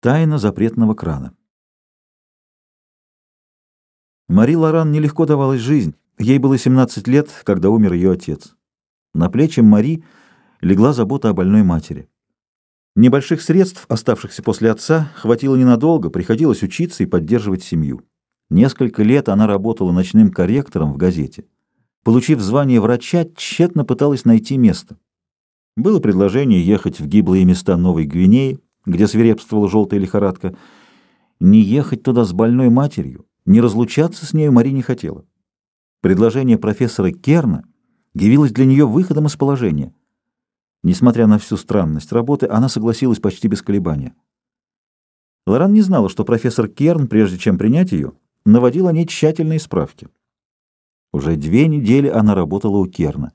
Тайна запретного крана. Мари Лоран нелегко давалась жизнь. Ей было 17 лет, когда умер ее отец. На плечи Мари легла забота о больной матери. Небольших средств, оставшихся после отца, хватило ненадолго, приходилось учиться и поддерживать семью. Несколько лет она работала ночным корректором в газете. Получив звание врача, тщетно пыталась найти место. Было предложение ехать в гиблые места Новой Гвинеи, где свирепствовала желтая лихорадка. Не ехать туда с больной матерью, не разлучаться с нею Мари не хотела. Предложение профессора Керна явилось для нее выходом из положения. Несмотря на всю странность работы, она согласилась почти без колебания. Лоран не знала, что профессор Керн, прежде чем принять ее, наводил о ней тщательные справки. Уже две недели она работала у Керна.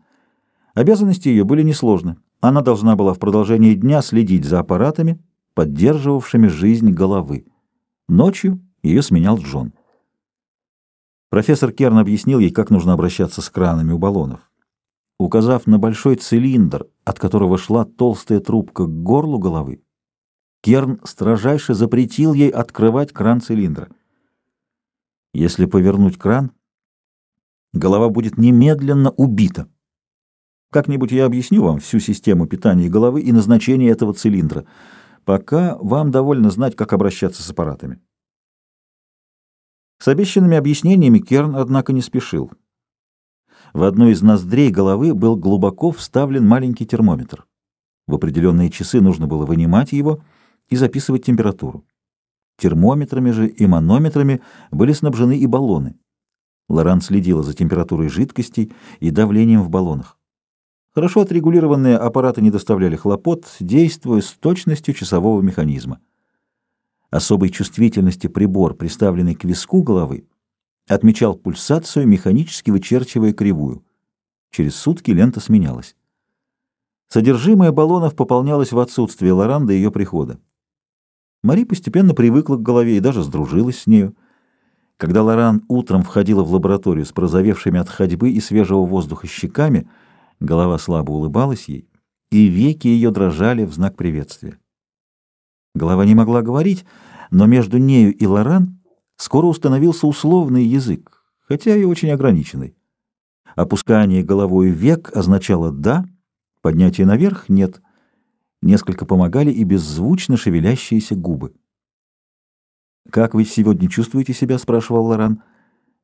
Обязанности ее были несложны. Она должна была в продолжении дня следить за аппаратами, поддерживавшими жизнь головы. Ночью ее сменял Джон. Профессор Керн объяснил ей, как нужно обращаться с кранами у баллонов. Указав на большой цилиндр, от которого шла толстая трубка к горлу головы, Керн строжайше запретил ей открывать кран цилиндра. Если повернуть кран, голова будет немедленно убита. Как-нибудь я объясню вам всю систему питания головы и назначение этого цилиндра — Пока вам довольно знать, как обращаться с аппаратами. С обещанными объяснениями Керн, однако, не спешил. В одну из ноздрей головы был глубоко вставлен маленький термометр. В определенные часы нужно было вынимать его и записывать температуру. Термометрами же и манометрами были снабжены и баллоны. Лоран следила за температурой жидкостей и давлением в баллонах. Хорошо отрегулированные аппараты не доставляли хлопот, действуя с точностью часового механизма. Особой чувствительности прибор, приставленный к виску головы, отмечал пульсацию, механически вычерчивая кривую. Через сутки лента сменялась. Содержимое баллонов пополнялось в отсутствие Лоран до ее прихода. Мари постепенно привыкла к голове и даже сдружилась с нею. Когда Лоран утром входила в лабораторию с прозовевшими от ходьбы и свежего воздуха щеками, Голова слабо улыбалась ей, и веки ее дрожали в знак приветствия. Голова не могла говорить, но между нею и Лоран скоро установился условный язык, хотя и очень ограниченный. Опускание головой век означало «да», поднятие наверх — «нет». Несколько помогали и беззвучно шевелящиеся губы. «Как вы сегодня чувствуете себя?» — спрашивал Лоран.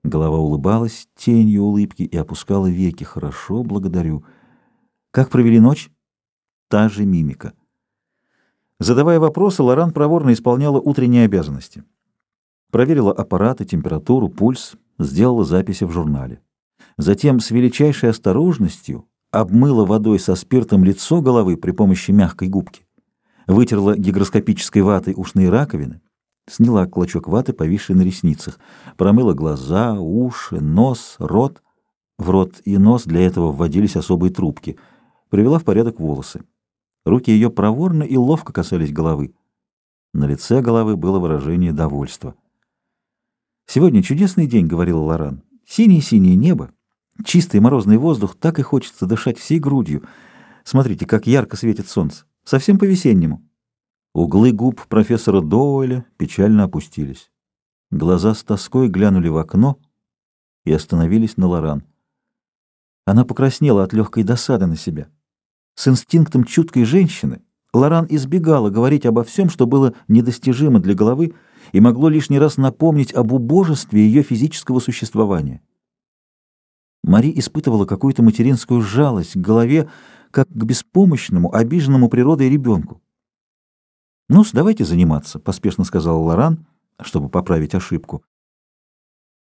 Голова улыбалась тенью улыбки и опускала веки. «Хорошо, благодарю. Как провели ночь?» Та же мимика. Задавая вопросы, Лоран проворно исполняла утренние обязанности. Проверила аппараты, температуру, пульс, сделала записи в журнале. Затем с величайшей осторожностью обмыла водой со спиртом лицо головы при помощи мягкой губки, вытерла гигроскопической ватой ушные раковины, Сняла клочок ваты, повисший на ресницах, промыла глаза, уши, нос, рот. В рот и нос для этого вводились особые трубки. Привела в порядок волосы. Руки ее проворно и ловко касались головы. На лице головы было выражение довольства. «Сегодня чудесный день», — говорила Лоран. «Синее-синее небо, чистый морозный воздух, так и хочется дышать всей грудью. Смотрите, как ярко светит солнце. Совсем по-весеннему». Углы губ профессора Доуэля печально опустились. Глаза с тоской глянули в окно и остановились на Лоран. Она покраснела от легкой досады на себя. С инстинктом чуткой женщины Лоран избегала говорить обо всем, что было недостижимо для головы и могло лишний раз напомнить об убожестве ее физического существования. Мари испытывала какую-то материнскую жалость к голове, как к беспомощному, обиженному природой ребенку ну давайте заниматься», — поспешно сказал Лоран, чтобы поправить ошибку.